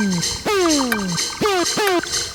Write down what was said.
Boom! Boom! Boom!